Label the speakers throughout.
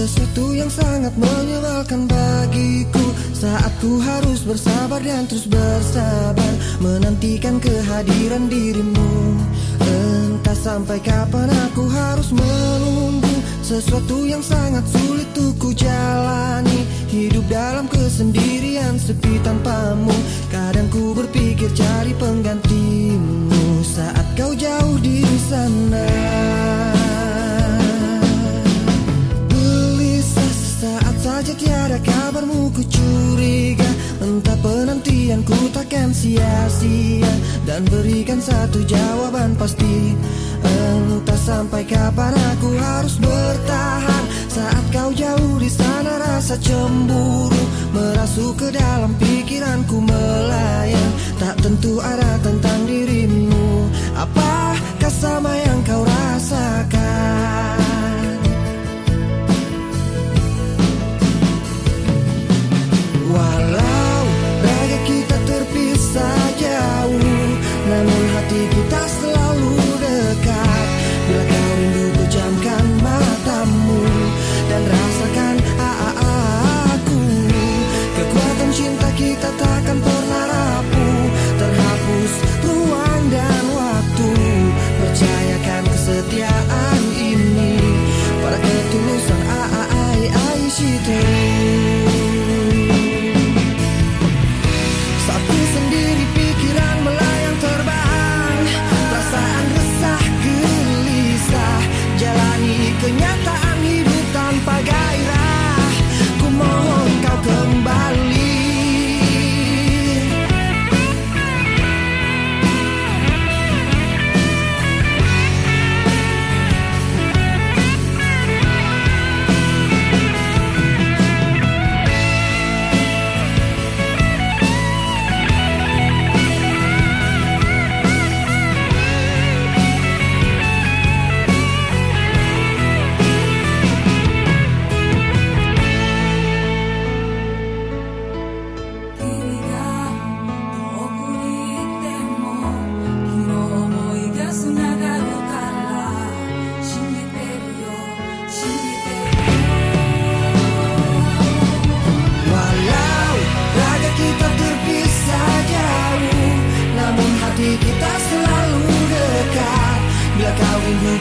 Speaker 1: Sesuatu yang sangat menyebalkan bagiku. Saat ku harus bersabar dan terus bersabar Menantikan kehadiran dirimu. Entah sampai kapan aku harus menunggu Sesuatu yang sangat sulit untuk ku jalani. Hidup dalam kesendirian sepi tanpamu. Kadang ku berpikir cari penggantimu. Saat kau jauh di sana penantianku takkan sia-sia. Dan berikan satu jawaban pasti. Entah sampai kapan aku harus bertahan. Saat kau jauh di sana rasa cemburu. Merasuk ke dalam pikiranku melayang. Tak tentu ada tentang dirimu. Apakah sama yang amigo das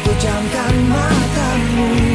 Speaker 1: pejamkan matamu